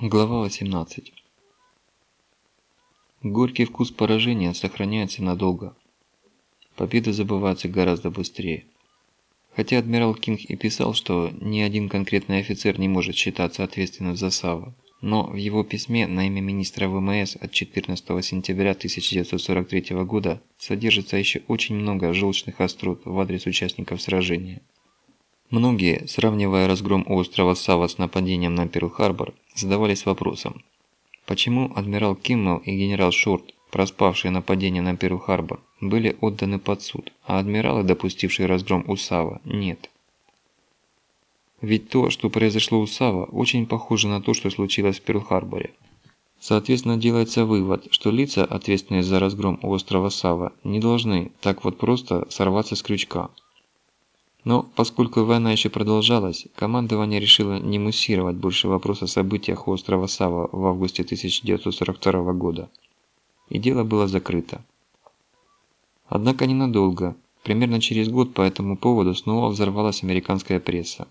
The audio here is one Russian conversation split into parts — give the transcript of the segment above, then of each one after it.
Глава 18 Горький вкус поражения сохраняется надолго. Победа забывается гораздо быстрее. Хотя адмирал Кинг и писал, что ни один конкретный офицер не может считаться ответственным за Сава, но в его письме на имя министра ВМС от 14 сентября 1943 года содержится еще очень много желчных острот в адрес участников сражения. Многие, сравнивая разгром острова Сава с нападением на Перл-Харбор, задавались вопросом, почему адмирал Киммел и генерал Шорт, проспавшие нападение на Перл-Харбор, были отданы под суд, а адмиралы, допустившие разгром у Сава, нет. Ведь то, что произошло у Сава, очень похоже на то, что случилось в Перл-Харборе. Соответственно, делается вывод, что лица, ответственные за разгром острова Сава, не должны так вот просто сорваться с крючка. Но поскольку война еще продолжалась, командование решило не муссировать больше вопрос о событиях у острова Сава в августе 1942 года. И дело было закрыто. Однако ненадолго. Примерно через год по этому поводу снова взорвалась американская пресса.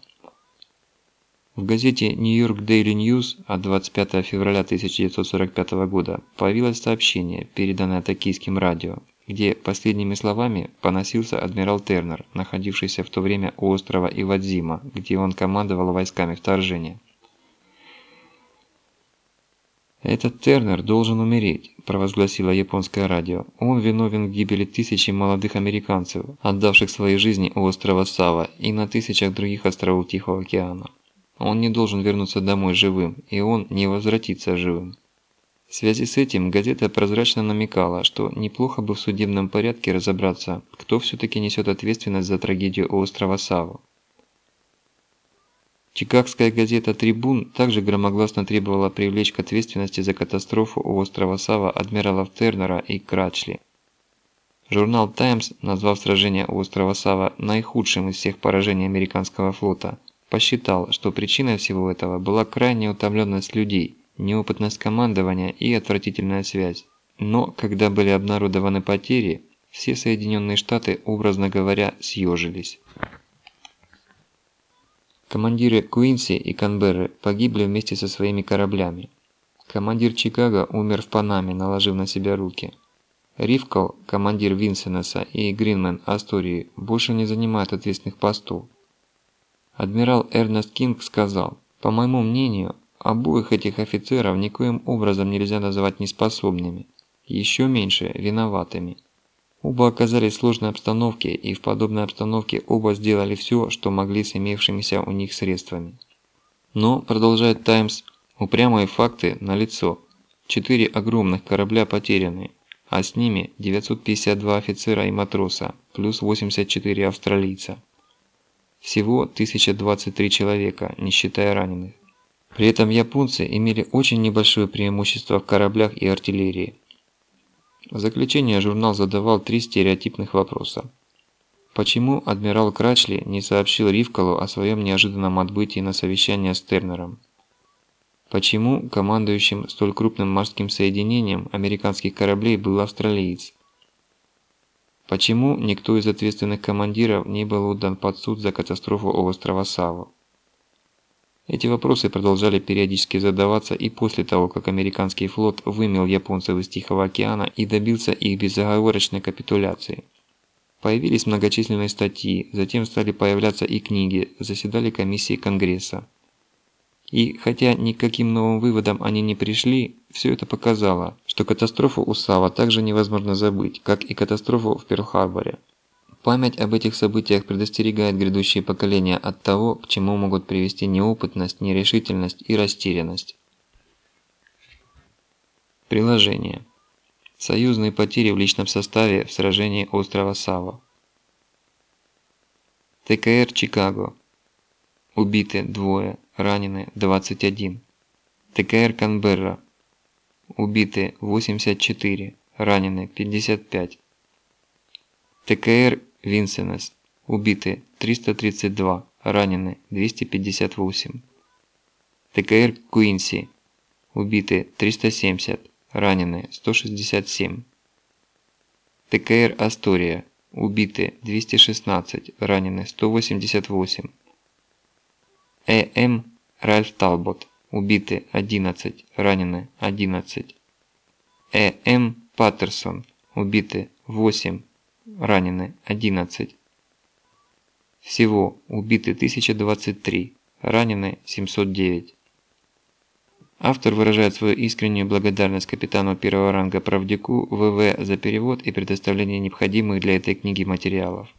В газете New York Daily News от 25 февраля 1945 года появилось сообщение, переданное токийским радио, где последними словами поносился адмирал Тернер, находившийся в то время у острова Ивадзима, где он командовал войсками вторжения. «Этот Тернер должен умереть», – провозгласило японское радио. «Он виновен в гибели тысячи молодых американцев, отдавших свои жизни у острова Сава и на тысячах других островов Тихого океана. Он не должен вернуться домой живым, и он не возвратится живым». В связи с этим газета прозрачно намекала, что неплохо бы в судебном порядке разобраться, кто все-таки несет ответственность за трагедию у острова Саву. Чикагская газета «Трибун» также громогласно требовала привлечь к ответственности за катастрофу у острова Сава адмиралов Тернера и Крачли. Журнал «Таймс», назвав сражение у острова Сава наихудшим из всех поражений американского флота, посчитал, что причиной всего этого была крайняя утомленность людей, неопытность командования и отвратительная связь. Но, когда были обнародованы потери, все Соединенные Штаты, образно говоря, съежились. Командиры Куинси и Канберры погибли вместе со своими кораблями. Командир Чикаго умер в Панаме, наложив на себя руки. Ривкал, командир Винсенеса и Гринмен Астории больше не занимают ответственных постов. Адмирал Эрнест Кинг сказал, «По моему мнению, обоих этих офицеров никоим образом нельзя называть неспособными, еще меньше виноватыми». Оба оказались в сложной обстановке, и в подобной обстановке оба сделали все, что могли с имевшимися у них средствами. Но, продолжает Таймс, упрямые факты налицо. Четыре огромных корабля потеряны, а с ними 952 офицера и матроса, плюс 84 австралийца. Всего 1023 человека, не считая раненых. При этом японцы имели очень небольшое преимущество в кораблях и артиллерии. В заключение журнал задавал три стереотипных вопроса. Почему адмирал Крачли не сообщил Ривкалу о своем неожиданном отбытии на совещание с Тернером? Почему командующим столь крупным морским соединением американских кораблей был австралиец? Почему никто из ответственных командиров не был отдан под суд за катастрофу у острова Саву? Эти вопросы продолжали периодически задаваться и после того, как американский флот вымел японцев из Тихого океана и добился их безоговорочной капитуляции. Появились многочисленные статьи, затем стали появляться и книги, заседали комиссии Конгресса. И хотя никаким новым выводам они не пришли, все это показало, что катастрофу Усава также невозможно забыть, как и катастрофу в Перл-Харборе. Память об этих событиях предостерегает грядущие поколения от того, к чему могут привести неопытность, нерешительность и растерянность. Приложение. Союзные потери в личном составе в сражении острова Сава. ТКР Чикаго. Убиты двое, ранены 21. ТКР Канберра. Убиты 84, ранены 55. ТКР Винсенес. Убиты 332, ранены 258. ТКР Куинси. Убиты 370, ранены 167. ТКР Астория. Убиты 216, ранены 188. ЭМ Ральф Талбот. убиты 11, ранены 11. Э. М. Паттерсон, убиты 8, ранены 11. Всего убиты 1023, ранены 709. Автор выражает свою искреннюю благодарность капитану первого ранга Правдику ВВ за перевод и предоставление необходимых для этой книги материалов.